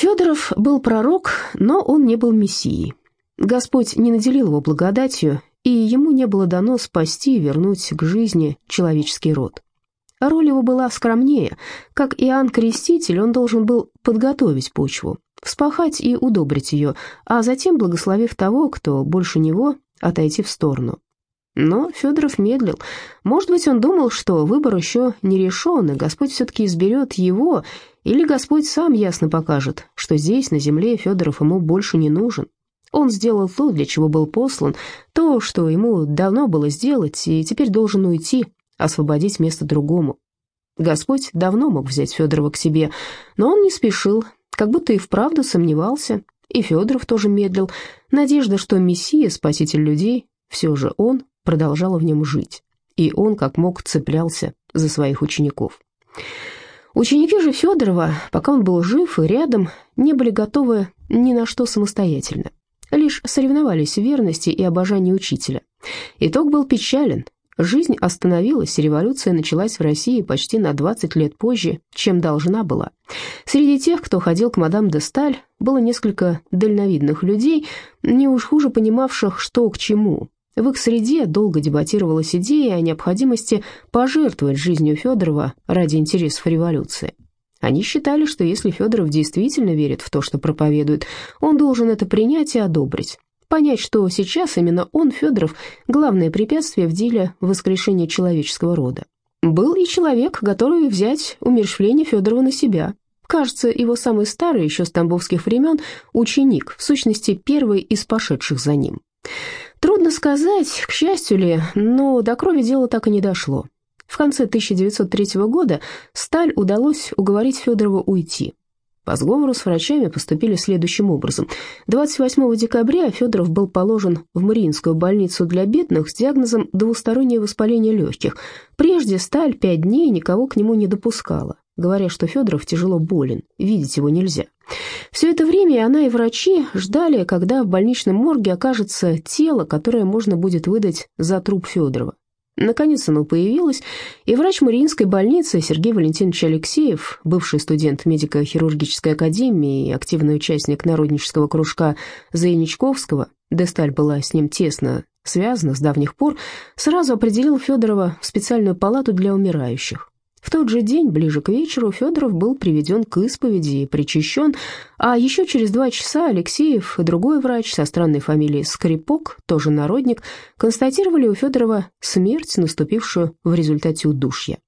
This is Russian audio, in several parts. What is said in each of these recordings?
Федоров был пророк, но он не был мессией. Господь не наделил его благодатью, и ему не было дано спасти и вернуть к жизни человеческий род. Роль его была скромнее. Как Иоанн Креститель, он должен был подготовить почву, вспахать и удобрить ее, а затем, благословив того, кто больше него, отойти в сторону. Но Федоров медлил. Может быть, он думал, что выбор еще не решен, и Господь все-таки изберет его, или Господь сам ясно покажет, что здесь, на земле, Федоров ему больше не нужен. Он сделал то, для чего был послан, то, что ему давно было сделать, и теперь должен уйти, освободить место другому. Господь давно мог взять Федорова к себе, но он не спешил, как будто и вправду сомневался, и Федоров тоже медлил. Надежда, что Мессия, спаситель людей, все же он, продолжала в нем жить, и он как мог цеплялся за своих учеников. Ученики же Федорова, пока он был жив и рядом, не были готовы ни на что самостоятельно, лишь соревновались в верности и обожании учителя. Итог был печален. Жизнь остановилась, революция началась в России почти на 20 лет позже, чем должна была. Среди тех, кто ходил к мадам де Сталь, было несколько дальновидных людей, не уж хуже понимавших, что к чему, в их среде долго дебатировалась идея о необходимости пожертвовать жизнью Федорова ради интересов революции. Они считали, что если Федоров действительно верит в то, что проповедует, он должен это принять и одобрить. Понять, что сейчас именно он, Федоров, главное препятствие в деле воскрешения человеческого рода. Был и человек, готовый взять умерщвление Федорова на себя. Кажется, его самый старый, еще с тамбовских времен, ученик, в сущности, первый из пошедших за ним. Трудно сказать, к счастью ли, но до крови дело так и не дошло. В конце 1903 года Сталь удалось уговорить Федорова уйти. По сговору с врачами поступили следующим образом. 28 декабря Федоров был положен в Мариинскую больницу для бедных с диагнозом двустороннее воспаление легких. Прежде Сталь пять дней никого к нему не допускала говоря, что Федоров тяжело болен, видеть его нельзя. Все это время она и врачи ждали, когда в больничном морге окажется тело, которое можно будет выдать за труп Федорова. Наконец оно появилось, и врач Мариинской больницы Сергей Валентинович Алексеев, бывший студент медико-хирургической академии и активный участник народнического кружка Заяничковского, Десталь была с ним тесно связана с давних пор, сразу определил Федорова в специальную палату для умирающих. В тот же день, ближе к вечеру, Федоров был приведен к исповеди и причащен, а еще через два часа Алексеев и другой врач со странной фамилией Скрипок, тоже народник, констатировали у Федорова смерть, наступившую в результате удушья.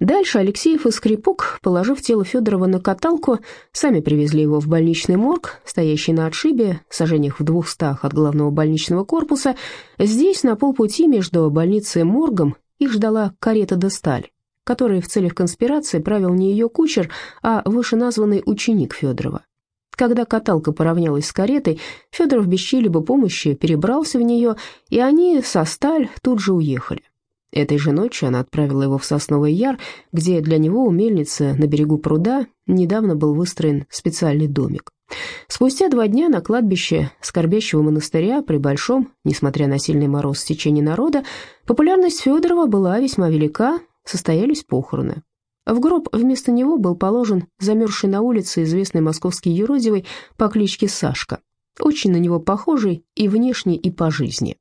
Дальше Алексеев и Скрипок, положив тело Федорова на каталку, сами привезли его в больничный морг, стоящий на отшибе, сажениях в двухстах от главного больничного корпуса. Здесь, на полпути между больницей и моргом, их ждала карета де сталь которой в целях конспирации правил не ее кучер, а вышеназванный ученик Федорова. Когда каталка поравнялась с каретой, Федоров без чьей-либо помощи перебрался в нее, и они со сталь тут же уехали. Этой же ночью она отправила его в Сосновый Яр, где для него у мельницы на берегу пруда недавно был выстроен специальный домик. Спустя два дня на кладбище скорбящего монастыря при большом, несмотря на сильный мороз в течение народа, популярность Федорова была весьма велика, состоялись похороны. В гроб вместо него был положен замерзший на улице известный московский юродивый по кличке Сашка, очень на него похожий и внешне, и по жизни.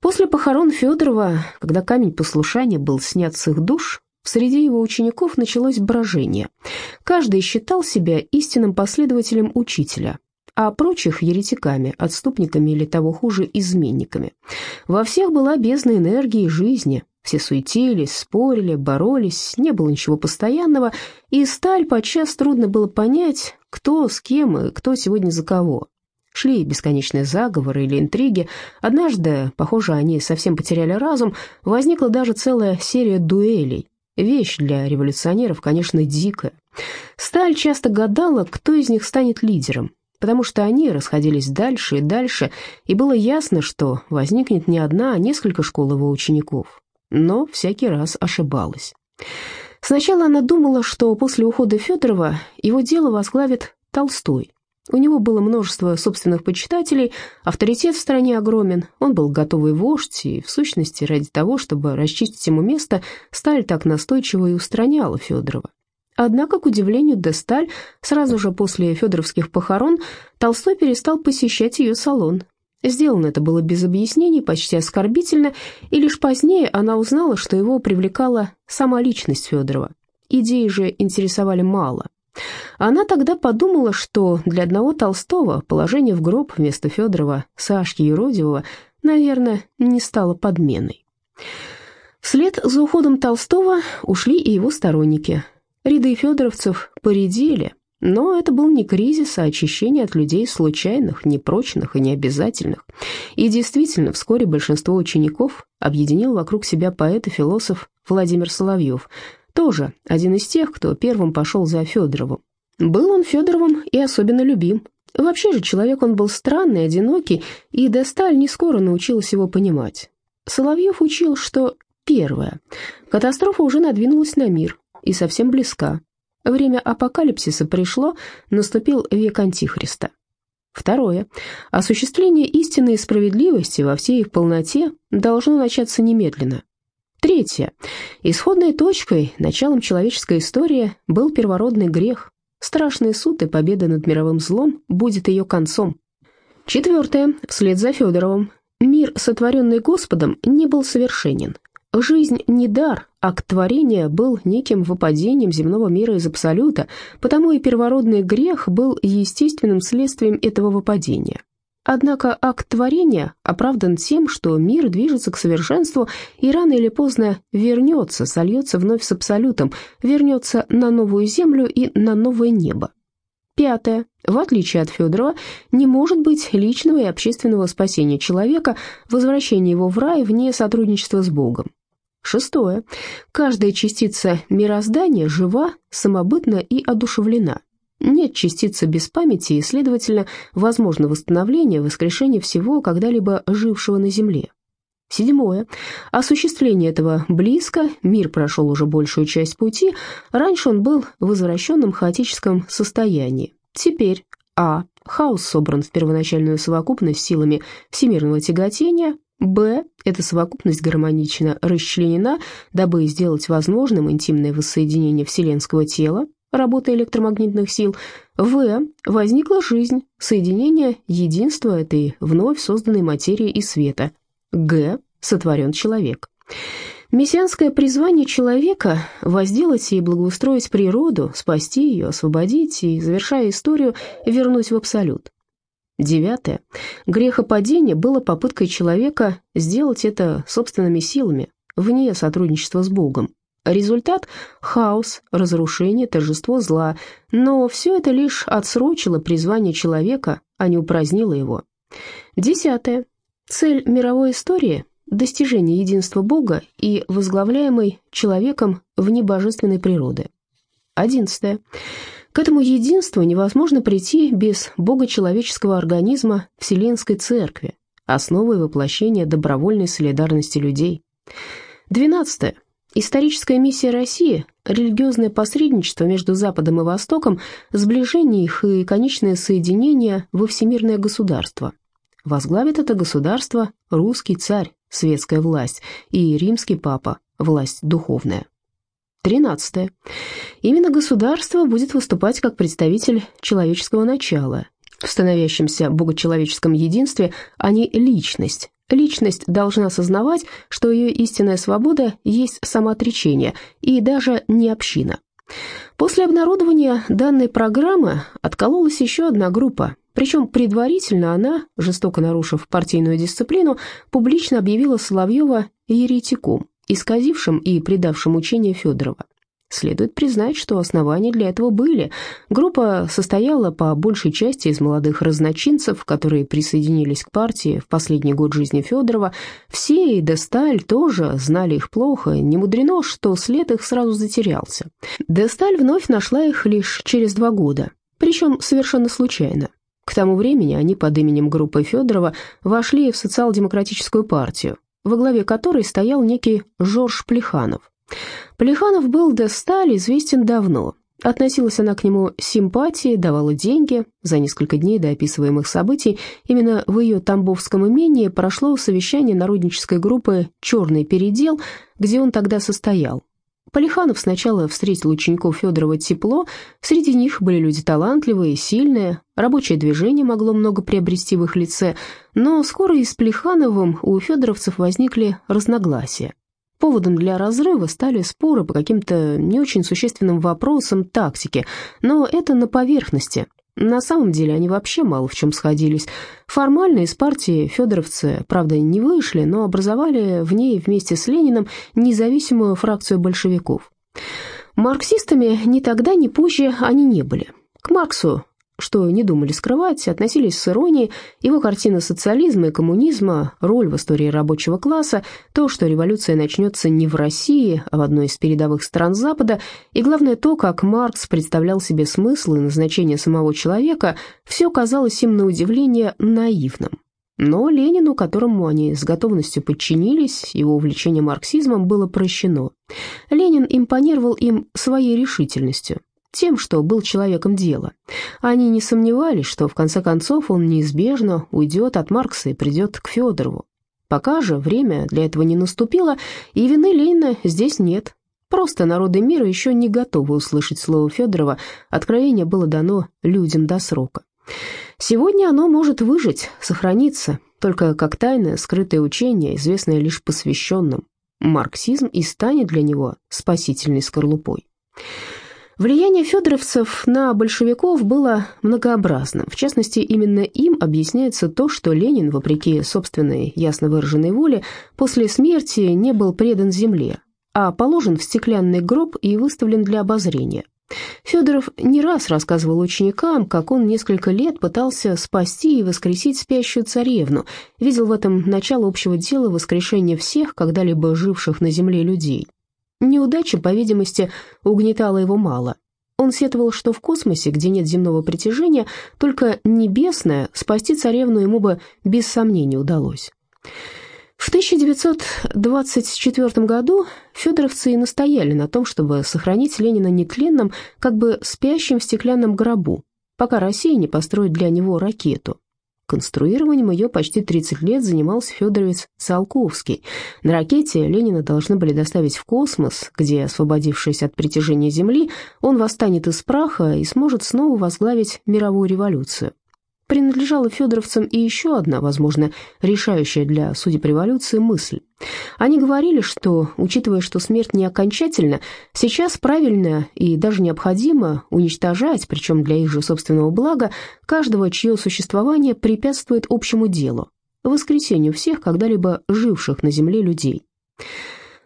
После похорон Федорова, когда камень послушания был снят с их душ, среди его учеников началось брожение. Каждый считал себя истинным последователем учителя, а прочих еретиками, отступниками или того хуже, изменниками. Во всех была бездна энергии и жизни, все суетились, спорили, боролись, не было ничего постоянного, и сталь подчас трудно было понять, кто с кем и кто сегодня за кого. Шли бесконечные заговоры или интриги. Однажды, похоже, они совсем потеряли разум, возникла даже целая серия дуэлей. Вещь для революционеров, конечно, дикая. Сталь часто гадала, кто из них станет лидером, потому что они расходились дальше и дальше, и было ясно, что возникнет не одна, а несколько школ его учеников но всякий раз ошибалась. Сначала она думала, что после ухода Федорова его дело возглавит Толстой. У него было множество собственных почитателей, авторитет в стране огромен, он был готовый вождь, и, в сущности, ради того, чтобы расчистить ему место, Сталь так настойчиво и устраняла Федорова. Однако, к удивлению Десталь, сразу же после федоровских похорон Толстой перестал посещать ее салон. Сделано это было без объяснений, почти оскорбительно, и лишь позднее она узнала, что его привлекала сама личность Федорова. Идеи же интересовали мало. Она тогда подумала, что для одного Толстого положение в гроб вместо Федорова, Сашки Еродивого, наверное, не стало подменой. Вслед за уходом Толстого ушли и его сторонники – Ряды федоровцев поредели, но это был не кризис, а очищение от людей случайных, непрочных и необязательных. И действительно, вскоре большинство учеников объединил вокруг себя поэт и философ Владимир Соловьев, тоже один из тех, кто первым пошел за Федоровым. Был он Федоровым и особенно любим. Вообще же человек он был странный, одинокий, и Досталь не скоро научилась его понимать. Соловьев учил, что первое, катастрофа уже надвинулась на мир, и совсем близка. Время апокалипсиса пришло, наступил век Антихриста. Второе. Осуществление истины и справедливости во всей их полноте должно начаться немедленно. Третье. Исходной точкой, началом человеческой истории был первородный грех. Страшный суд и победа над мировым злом будет ее концом. Четвертое. Вслед за Федоровым. Мир, сотворенный Господом, не был совершенен. Жизнь не дар, акт творения был неким выпадением земного мира из абсолюта, потому и первородный грех был естественным следствием этого выпадения. Однако акт творения оправдан тем, что мир движется к совершенству и рано или поздно вернется, сольется вновь с абсолютом, вернется на новую землю и на новое небо. Пятое. В отличие от Федорова, не может быть личного и общественного спасения человека, возвращения его в рай вне сотрудничества с Богом. Шестое. Каждая частица мироздания жива, самобытна и одушевлена. Нет частицы без памяти, и, следовательно, возможно восстановление, воскрешение всего, когда-либо жившего на Земле. Седьмое. Осуществление этого близко, мир прошел уже большую часть пути, раньше он был в извращенном хаотическом состоянии. Теперь А. Хаос собран в первоначальную совокупность силами всемирного тяготения, Б. Эта совокупность гармонично расчленена, дабы сделать возможным интимное воссоединение вселенского тела, работа электромагнитных сил. В. Возникла жизнь, соединение единства этой вновь созданной материи и света. Г. Сотворен человек. Мессианское призвание человека – возделать и благоустроить природу, спасти ее, освободить и, завершая историю, вернуть в абсолют. Девятое. Грехопадение было попыткой человека сделать это собственными силами, вне сотрудничества с Богом. Результат – хаос, разрушение, торжество зла, но все это лишь отсрочило призвание человека, а не упразднило его. Десятое. Цель мировой истории – достижение единства Бога и возглавляемой человеком вне божественной природы. Одиннадцатое. К этому единству невозможно прийти без богочеловеческого организма Вселенской Церкви, основы воплощения добровольной солидарности людей. 12. Историческая миссия России – религиозное посредничество между Западом и Востоком, сближение их и конечное соединение во всемирное государство. Возглавит это государство русский царь, светская власть, и римский папа, власть духовная. 13. Именно государство будет выступать как представитель человеческого начала, в становящемся богочеловеческом единстве, а не личность. Личность должна осознавать, что ее истинная свобода есть самоотречение и даже не община. После обнародования данной программы откололась еще одна группа, причем предварительно она, жестоко нарушив партийную дисциплину, публично объявила Соловьева еретиком исказившим и предавшим учение Федорова. Следует признать, что основания для этого были. Группа состояла по большей части из молодых разночинцев, которые присоединились к партии в последний год жизни Федорова. Все, и Десталь тоже знали их плохо, не мудрено, что след их сразу затерялся. Десталь вновь нашла их лишь через два года, причем совершенно случайно. К тому времени они под именем группы Федорова вошли в социал-демократическую партию, во главе которой стоял некий Жорж Плеханов. Плеханов был де Сталь известен давно. Относилась она к нему с давала деньги. За несколько дней до описываемых событий именно в ее Тамбовском имении прошло совещание народнической группы «Черный передел», где он тогда состоял. Полиханов сначала встретил учеников Федорова тепло, среди них были люди талантливые, сильные, рабочее движение могло много приобрести в их лице, но скоро и с Полихановым у федоровцев возникли разногласия. Поводом для разрыва стали споры по каким-то не очень существенным вопросам тактики, но это на поверхности. На самом деле они вообще мало в чем сходились. Формально из партии федоровцы, правда, не вышли, но образовали в ней вместе с Лениным независимую фракцию большевиков. Марксистами ни тогда, ни позже они не были. К Марксу что не думали скрывать, относились с иронией, его картина социализма и коммунизма, роль в истории рабочего класса, то, что революция начнется не в России, а в одной из передовых стран Запада, и главное то, как Маркс представлял себе смысл и назначение самого человека, все казалось им на удивление наивным. Но Ленину, которому они с готовностью подчинились, его увлечение марксизмом было прощено. Ленин импонировал им своей решительностью тем, что был человеком дела. Они не сомневались, что в конце концов он неизбежно уйдет от Маркса и придет к Федорову. Пока же время для этого не наступило, и вины Ленина здесь нет. Просто народы мира еще не готовы услышать слово Федорова, откровение было дано людям до срока. Сегодня оно может выжить, сохраниться, только как тайное, скрытое учение, известное лишь посвященным. Марксизм и станет для него спасительной скорлупой. Влияние федоровцев на большевиков было многообразным. В частности, именно им объясняется то, что Ленин, вопреки собственной ясно выраженной воле, после смерти не был предан земле, а положен в стеклянный гроб и выставлен для обозрения. Федоров не раз рассказывал ученикам, как он несколько лет пытался спасти и воскресить спящую царевну, видел в этом начало общего дела воскрешения всех когда-либо живших на земле людей. Неудача, по видимости, угнетала его мало. Он сетовал, что в космосе, где нет земного притяжения, только небесное, спасти царевну ему бы без сомнений удалось. В 1924 году федоровцы и настояли на том, чтобы сохранить Ленина нетленным, как бы спящим в стеклянном гробу, пока Россия не построит для него ракету. Конструированием ее почти 30 лет занимался Федоровец Циолковский. На ракете Ленина должны были доставить в космос, где, освободившись от притяжения Земли, он восстанет из праха и сможет снова возглавить мировую революцию принадлежала федоровцам и еще одна, возможно, решающая для судеб революции мысль. Они говорили, что, учитывая, что смерть не окончательна, сейчас правильно и даже необходимо уничтожать, причем для их же собственного блага, каждого, чье существование препятствует общему делу, воскресению всех когда-либо живших на земле людей.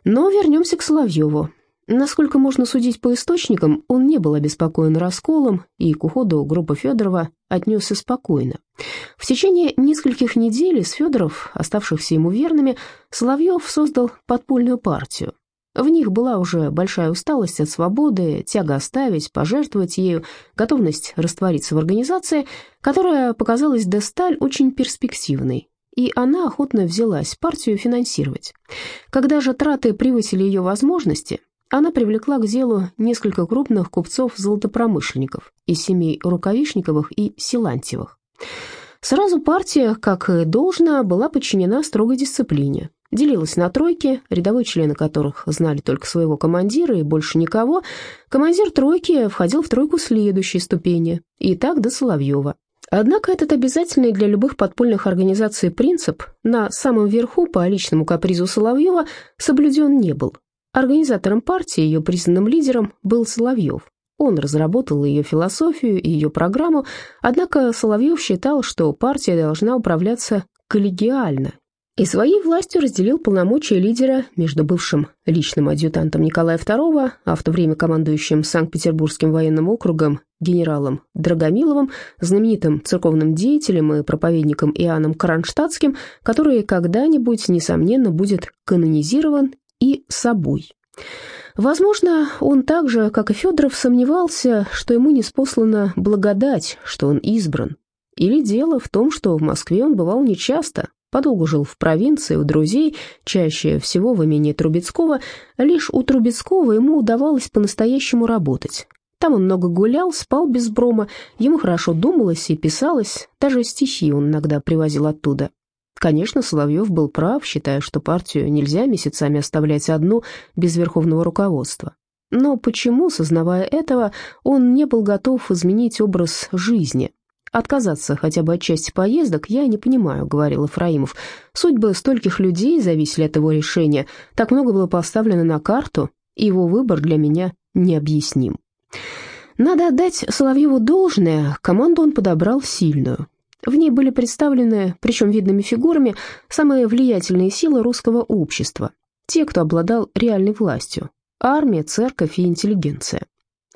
Но вернемся к Соловьеву. Насколько можно судить по источникам, он не был обеспокоен расколом и к уходу группы Федорова отнесся спокойно. В течение нескольких недель из Федоров, оставшихся ему верными, Соловьев создал подпольную партию. В них была уже большая усталость от свободы, тяга оставить, пожертвовать ею, готовность раствориться в организации, которая показалась Десталь очень перспективной, и она охотно взялась партию финансировать. Когда же траты превысили ее возможности, она привлекла к делу несколько крупных купцов-золотопромышленников из семей Рукавишниковых и Силантьевых. Сразу партия, как и должно, была подчинена строгой дисциплине. Делилась на тройки, рядовые члены которых знали только своего командира и больше никого. Командир тройки входил в тройку следующей ступени, и так до Соловьева. Однако этот обязательный для любых подпольных организаций принцип на самом верху по личному капризу Соловьева соблюден не был. Организатором партии, ее признанным лидером, был Соловьев. Он разработал ее философию и ее программу, однако Соловьев считал, что партия должна управляться коллегиально, и своей властью разделил полномочия лидера между бывшим личным адъютантом Николая II, а в то время командующим Санкт-Петербургским военным округом генералом Драгомиловым, знаменитым церковным деятелем и проповедником Иоанном Кронштадтским, который когда-нибудь, несомненно, будет канонизирован и собой. Возможно, он так же, как и Федоров, сомневался, что ему не спослана благодать, что он избран. Или дело в том, что в Москве он бывал нечасто, подолгу жил в провинции у друзей, чаще всего в имении Трубецкого. Лишь у Трубецкого ему удавалось по-настоящему работать. Там он много гулял, спал без брома, ему хорошо думалось и писалось, даже стихи он иногда привозил оттуда. Конечно, Соловьев был прав, считая, что партию нельзя месяцами оставлять одну без верховного руководства. Но почему, сознавая этого, он не был готов изменить образ жизни? Отказаться хотя бы от части поездок я не понимаю, говорил Ефраимов. Судьбы стольких людей зависели от его решения, так много было поставлено на карту, и его выбор для меня необъясним. Надо отдать Соловьеву должное, команду он подобрал сильную. В ней были представлены, причем видными фигурами, самые влиятельные силы русского общества, те, кто обладал реальной властью – армия, церковь и интеллигенция.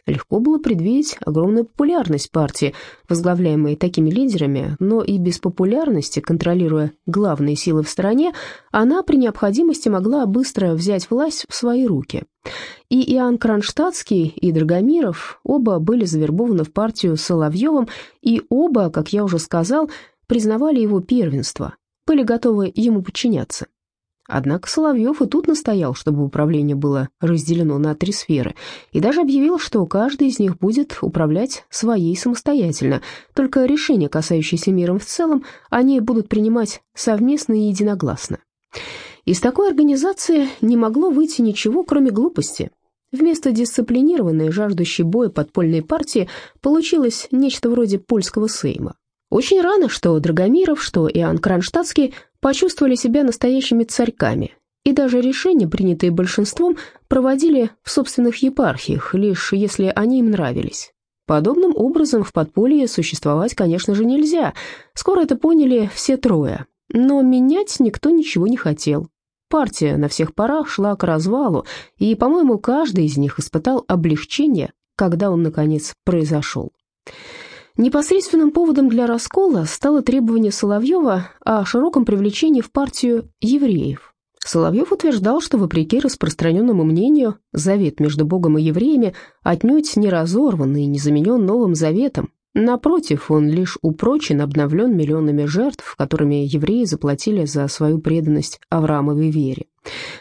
Легко было предвидеть огромную популярность партии, возглавляемой такими лидерами, но и без популярности, контролируя главные силы в стране, она при необходимости могла быстро взять власть в свои руки. И Иоанн Кронштадтский, и Драгомиров оба были завербованы в партию Соловьевым, и оба, как я уже сказал, признавали его первенство, были готовы ему подчиняться. Однако Соловьев и тут настоял, чтобы управление было разделено на три сферы, и даже объявил, что каждый из них будет управлять своей самостоятельно, только решения, касающиеся миром в целом, они будут принимать совместно и единогласно. Из такой организации не могло выйти ничего, кроме глупости. Вместо дисциплинированной, жаждущей боя подпольной партии получилось нечто вроде польского сейма. Очень рано, что Драгомиров, что Иоанн Кронштадтский почувствовали себя настоящими царьками, и даже решения, принятые большинством, проводили в собственных епархиях, лишь если они им нравились. Подобным образом в подполье существовать, конечно же, нельзя. Скоро это поняли все трое. Но менять никто ничего не хотел. Партия на всех парах шла к развалу, и, по-моему, каждый из них испытал облегчение, когда он, наконец, произошел. Непосредственным поводом для раскола стало требование Соловьева о широком привлечении в партию евреев. Соловьев утверждал, что, вопреки распространенному мнению, завет между Богом и евреями отнюдь не разорван и не заменен Новым Заветом, Напротив, он лишь упрочен, обновлен миллионами жертв, которыми евреи заплатили за свою преданность Авраамовой вере.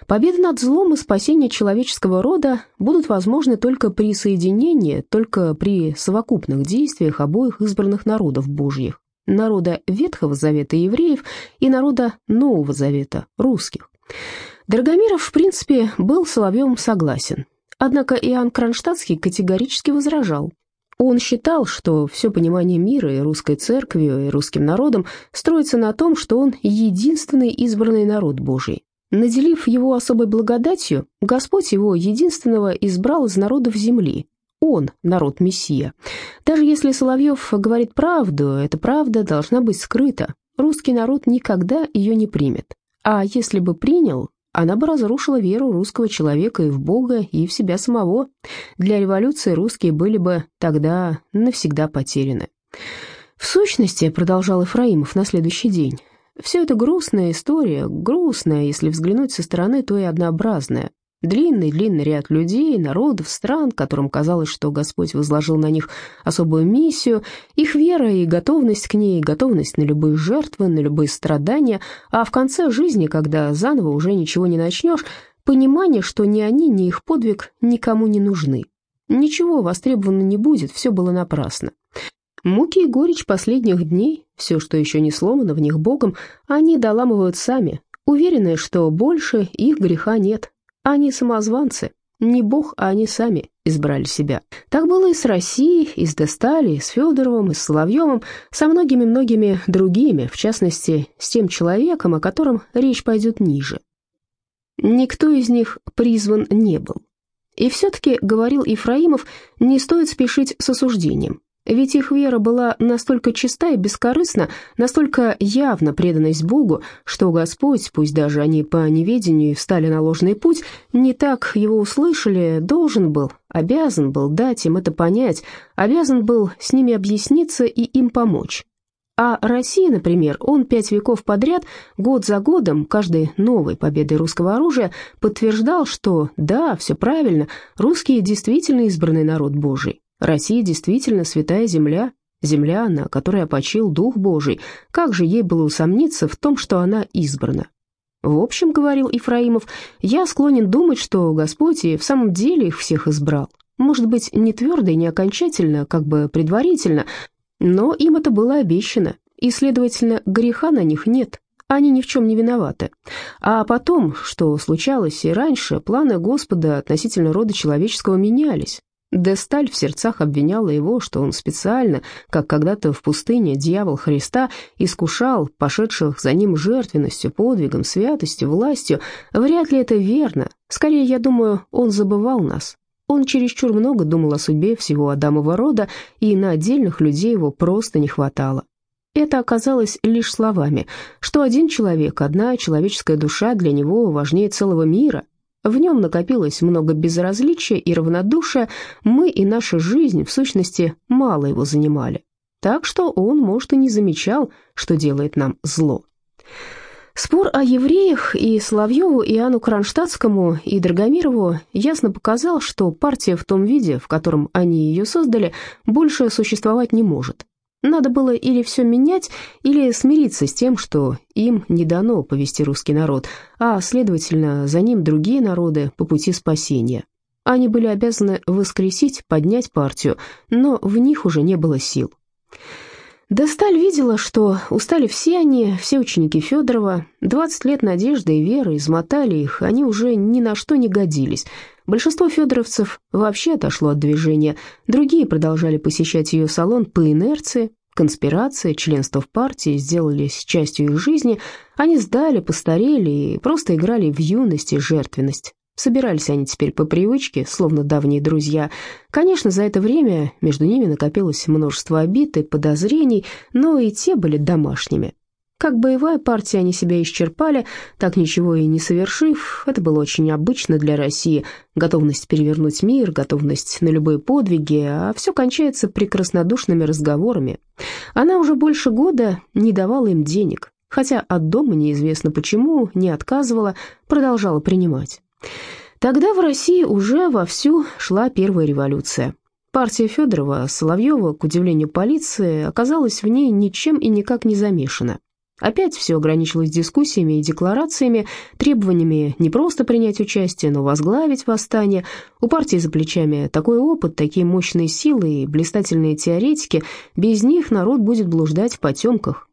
Победа над злом и спасение человеческого рода будут возможны только при соединении, только при совокупных действиях обоих избранных народов Божьих, народа Ветхого Завета евреев и народа Нового Завета русских. Драгомиров, в принципе, был Соловьевым согласен, однако Иоанн Кронштадтский категорически возражал, он считал, что все понимание мира и русской церковью, и русским народом строится на том, что он единственный избранный народ Божий. Наделив его особой благодатью, Господь его единственного избрал из народов земли. Он – народ Мессия. Даже если Соловьев говорит правду, эта правда должна быть скрыта. Русский народ никогда ее не примет. А если бы принял, она бы разрушила веру русского человека и в Бога, и в себя самого. Для революции русские были бы тогда навсегда потеряны. В сущности, продолжал Ефраимов на следующий день, все это грустная история, грустная, если взглянуть со стороны, то и однообразная. Длинный-длинный ряд людей, народов, стран, которым казалось, что Господь возложил на них особую миссию, их вера и готовность к ней, готовность на любые жертвы, на любые страдания, а в конце жизни, когда заново уже ничего не начнешь, понимание, что ни они, ни их подвиг никому не нужны. Ничего востребовано не будет, все было напрасно. Муки и горечь последних дней, все, что еще не сломано в них Богом, они доламывают сами, уверенные, что больше их греха нет, они самозванцы. Не Бог, а они сами избрали себя. Так было и с Россией, и с Дестали, и с Федоровым, и с Соловьевым, со многими-многими другими, в частности, с тем человеком, о котором речь пойдет ниже. Никто из них призван не был. И все-таки, говорил Ефраимов, не стоит спешить с осуждением. Ведь их вера была настолько чиста и бескорыстна, настолько явно преданность Богу, что Господь, пусть даже они по неведению встали на ложный путь, не так его услышали, должен был, обязан был дать им это понять, обязан был с ними объясниться и им помочь. А Россия, например, он пять веков подряд, год за годом, каждой новой победой русского оружия, подтверждал, что да, все правильно, русские действительно избранный народ Божий. Россия действительно святая земля, земля, на которой опочил Дух Божий. Как же ей было усомниться в том, что она избрана? В общем, говорил Ифраимов, я склонен думать, что Господь и в самом деле их всех избрал. Может быть, не твердо и не окончательно, как бы предварительно, но им это было обещано, и, следовательно, греха на них нет. Они ни в чем не виноваты. А потом, что случалось и раньше, планы Господа относительно рода человеческого менялись. Десталь в сердцах обвиняла его, что он специально, как когда-то в пустыне дьявол Христа, искушал пошедших за ним жертвенностью, подвигом, святостью, властью. Вряд ли это верно. Скорее, я думаю, он забывал нас. Он чересчур много думал о судьбе всего Адамова рода, и на отдельных людей его просто не хватало. Это оказалось лишь словами, что один человек, одна человеческая душа для него важнее целого мира. В нем накопилось много безразличия и равнодушия, мы и наша жизнь, в сущности, мало его занимали. Так что он, может, и не замечал, что делает нам зло. Спор о евреях и Соловьеву, и Иоанну Кронштадтскому, и Драгомирову ясно показал, что партия в том виде, в котором они ее создали, больше существовать не может. Надо было или все менять, или смириться с тем, что им не дано повести русский народ, а, следовательно, за ним другие народы по пути спасения. Они были обязаны воскресить, поднять партию, но в них уже не было сил. Досталь видела, что устали все они, все ученики Федорова. Двадцать лет надежды и веры измотали их, они уже ни на что не годились. Большинство федоровцев вообще отошло от движения, другие продолжали посещать ее салон по инерции. Конспирация, членство в партии сделались частью их жизни, они сдали, постарели и просто играли в юность и жертвенность. Собирались они теперь по привычке, словно давние друзья. Конечно, за это время между ними накопилось множество обид и подозрений, но и те были домашними. Как боевая партия они себя исчерпали, так ничего и не совершив. Это было очень обычно для России. Готовность перевернуть мир, готовность на любые подвиги, а все кончается прекраснодушными разговорами. Она уже больше года не давала им денег, хотя от дома неизвестно почему, не отказывала, продолжала принимать. Тогда в России уже вовсю шла первая революция. Партия Федорова, Соловьева, к удивлению полиции, оказалась в ней ничем и никак не замешана. Опять все ограничилось дискуссиями и декларациями, требованиями не просто принять участие, но возглавить восстание. У партии за плечами такой опыт, такие мощные силы и блистательные теоретики, без них народ будет блуждать в потемках.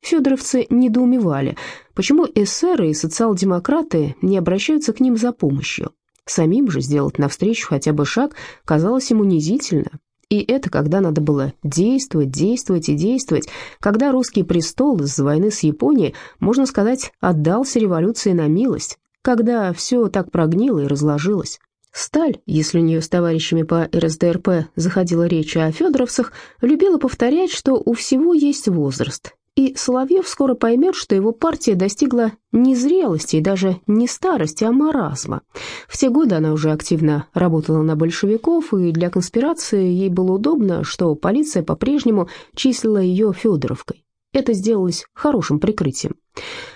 Федоровцы недоумевали, почему эсеры и социал-демократы не обращаются к ним за помощью. Самим же сделать навстречу хотя бы шаг казалось им унизительно, и это когда надо было действовать, действовать и действовать, когда русский престол из-за войны с Японией, можно сказать, отдался революции на милость, когда все так прогнило и разложилось. Сталь, если у нее с товарищами по РСДРП заходила речь о федоровцах, любила повторять, что у всего есть возраст, и Соловьев скоро поймет, что его партия достигла не зрелости и даже не старости, а маразма. В те годы она уже активно работала на большевиков, и для конспирации ей было удобно, что полиция по-прежнему числила ее Федоровкой. Это сделалось хорошим прикрытием.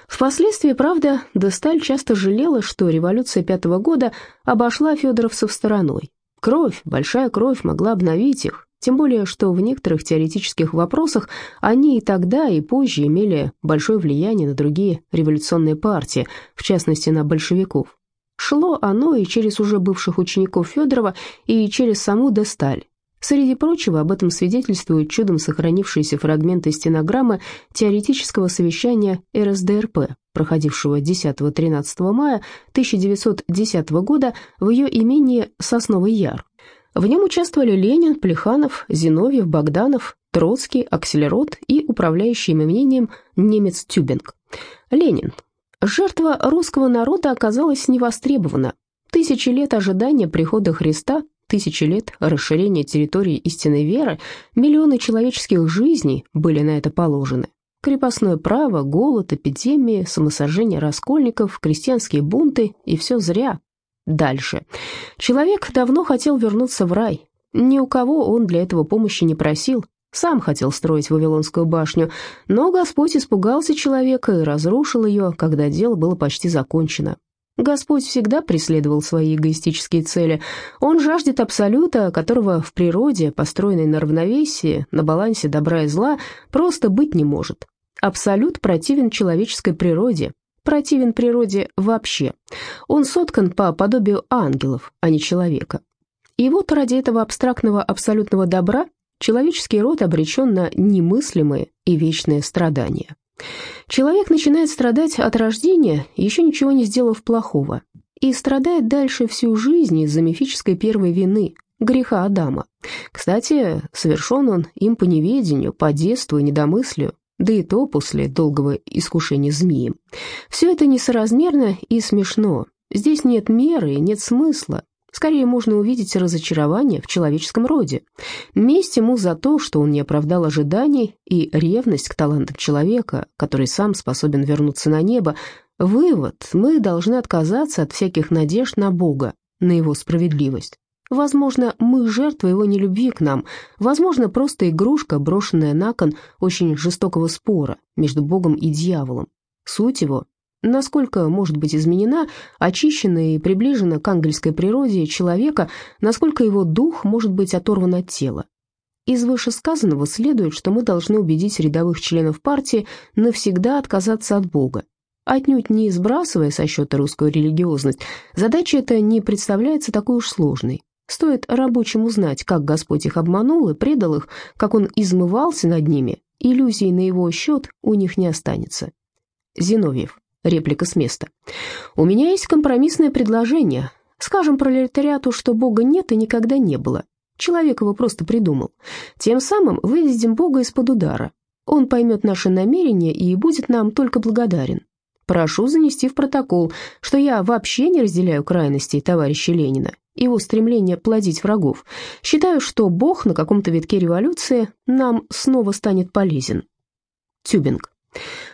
Впоследствии, правда, Десталь часто жалела, что революция пятого года обошла федоровцев стороной. Кровь, большая кровь могла обновить их, тем более, что в некоторых теоретических вопросах они и тогда, и позже имели большое влияние на другие революционные партии, в частности, на большевиков. Шло оно и через уже бывших учеников Федорова, и через саму Десталь. Среди прочего, об этом свидетельствуют чудом сохранившиеся фрагменты стенограммы теоретического совещания РСДРП, проходившего 10-13 мая 1910 года в ее имении Сосновый Яр. В нем участвовали Ленин, Плеханов, Зиновьев, Богданов, Троцкий, Акселерот и управляющий мнением немец Тюбинг. Ленин. Жертва русского народа оказалась невостребована. Тысячи лет ожидания прихода Христа, тысячи лет расширения территории истинной веры, миллионы человеческих жизней были на это положены. Крепостное право, голод, эпидемии, самосожжение раскольников, крестьянские бунты – и все зря, Дальше. Человек давно хотел вернуться в рай. Ни у кого он для этого помощи не просил. Сам хотел строить Вавилонскую башню, но Господь испугался человека и разрушил ее, когда дело было почти закончено. Господь всегда преследовал свои эгоистические цели. Он жаждет абсолюта, которого в природе, построенной на равновесии, на балансе добра и зла, просто быть не может. Абсолют противен человеческой природе, противен природе вообще. Он соткан по подобию ангелов, а не человека. И вот ради этого абстрактного абсолютного добра человеческий род обречен на немыслимые и вечные страдания. Человек начинает страдать от рождения, еще ничего не сделав плохого, и страдает дальше всю жизнь из-за мифической первой вины, греха Адама. Кстати, совершен он им по неведению, по детству и недомыслию, да и то после долгого искушения змеем. Все это несоразмерно и смешно. Здесь нет меры и нет смысла. Скорее можно увидеть разочарование в человеческом роде. Месть ему за то, что он не оправдал ожиданий, и ревность к талантам человека, который сам способен вернуться на небо. Вывод – мы должны отказаться от всяких надежд на Бога, на его справедливость. Возможно, мы жертва его нелюбви к нам, возможно, просто игрушка, брошенная на кон очень жестокого спора между Богом и дьяволом. Суть его насколько может быть изменена, очищена и приближена к ангельской природе человека, насколько его дух может быть оторван от тела. Из вышесказанного следует, что мы должны убедить рядовых членов партии навсегда отказаться от Бога. Отнюдь не сбрасывая со счета русскую религиозность, задача эта не представляется такой уж сложной. Стоит рабочим узнать, как Господь их обманул и предал их, как Он измывался над ними, иллюзий на его счет у них не останется. Зиновьев. Реплика с места. «У меня есть компромиссное предложение. Скажем пролетариату, что Бога нет и никогда не было. Человек его просто придумал. Тем самым выведем Бога из-под удара. Он поймет наши намерения и будет нам только благодарен. Прошу занести в протокол, что я вообще не разделяю крайностей товарища Ленина, его стремление плодить врагов. Считаю, что Бог на каком-то витке революции нам снова станет полезен. Тюбинг.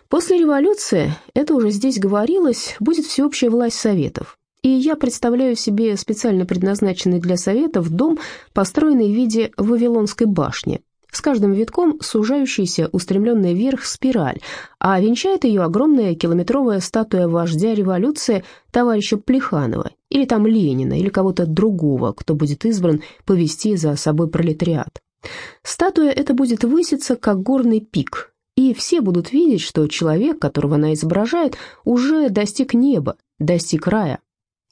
После революции, это уже здесь говорилось, будет всеобщая власть Советов. И я представляю себе специально предназначенный для Советов дом, построенный в виде Вавилонской башни, с каждым витком сужающаяся, устремленная вверх спираль, а венчает ее огромная километровая статуя вождя революции товарища Плеханова, или там Ленина, или кого-то другого, кто будет избран повести за собой пролетариат. Статуя эта будет выситься, как горный пик, и все будут видеть, что человек, которого она изображает, уже достиг неба, достиг рая.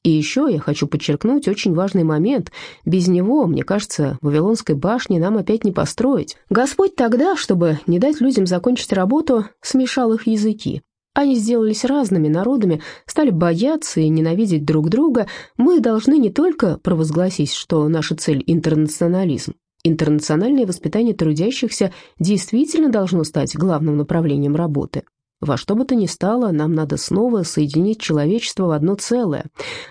И еще я хочу подчеркнуть очень важный момент. Без него, мне кажется, Вавилонской башни нам опять не построить. Господь тогда, чтобы не дать людям закончить работу, смешал их языки. Они сделались разными народами, стали бояться и ненавидеть друг друга. Мы должны не только провозгласить, что наша цель – интернационализм, Интернациональное воспитание трудящихся действительно должно стать главным направлением работы. Во что бы то ни стало, нам надо снова соединить человечество в одно целое.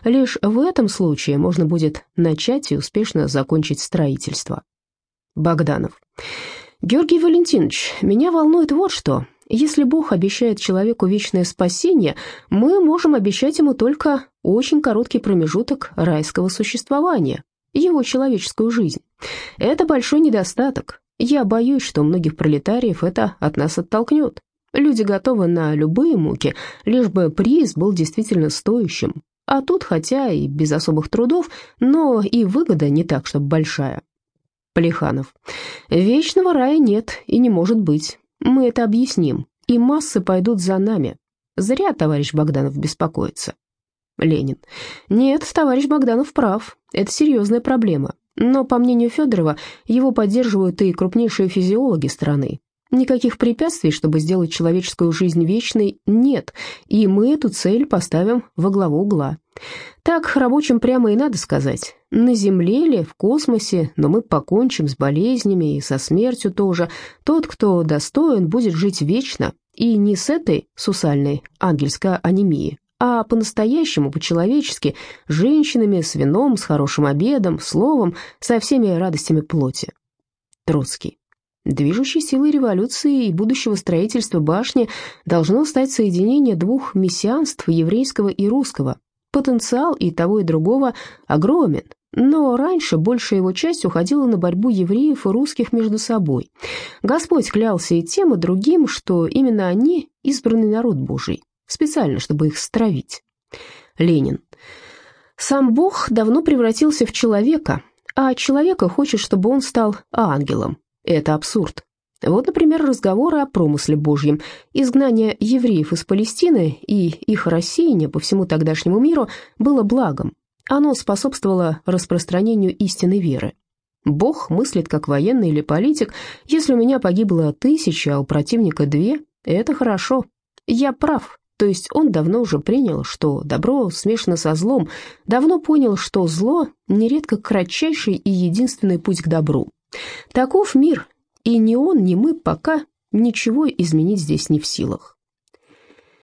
Лишь в этом случае можно будет начать и успешно закончить строительство. Богданов. Георгий Валентинович, меня волнует вот что. Если Бог обещает человеку вечное спасение, мы можем обещать ему только очень короткий промежуток райского существования, его человеческую жизнь. Это большой недостаток. Я боюсь, что многих пролетариев это от нас оттолкнет. Люди готовы на любые муки, лишь бы приз был действительно стоящим. А тут, хотя и без особых трудов, но и выгода не так, чтобы большая. Плеханов. Вечного рая нет и не может быть. Мы это объясним, и массы пойдут за нами. Зря товарищ Богданов беспокоится. Ленин. Нет, товарищ Богданов прав. Это серьезная проблема. Но, по мнению Федорова, его поддерживают и крупнейшие физиологи страны. Никаких препятствий, чтобы сделать человеческую жизнь вечной, нет, и мы эту цель поставим во главу угла. Так рабочим прямо и надо сказать. На Земле или в космосе, но мы покончим с болезнями и со смертью тоже. Тот, кто достоин, будет жить вечно, и не с этой сусальной ангельской анемией, а по-настоящему, по-человечески, женщинами, с вином, с хорошим обедом, словом, со всеми радостями плоти. Троцкий. Движущей силой революции и будущего строительства башни должно стать соединение двух мессианств, еврейского и русского. Потенциал и того, и другого огромен, но раньше большая его часть уходила на борьбу евреев и русских между собой. Господь клялся и тем, и другим, что именно они – избранный народ Божий специально, чтобы их стравить. Ленин. Сам Бог давно превратился в человека, а человека хочет, чтобы он стал ангелом. Это абсурд. Вот, например, разговоры о промысле Божьем. Изгнание евреев из Палестины и их рассеяние по всему тогдашнему миру было благом. Оно способствовало распространению истинной веры. Бог мыслит как военный или политик. Если у меня погибло тысяча, а у противника две, Это хорошо. Я прав. То есть он давно уже принял, что добро смешано со злом, давно понял, что зло нередко кратчайший и единственный путь к добру. Таков мир, и ни он, ни мы пока ничего изменить здесь не в силах.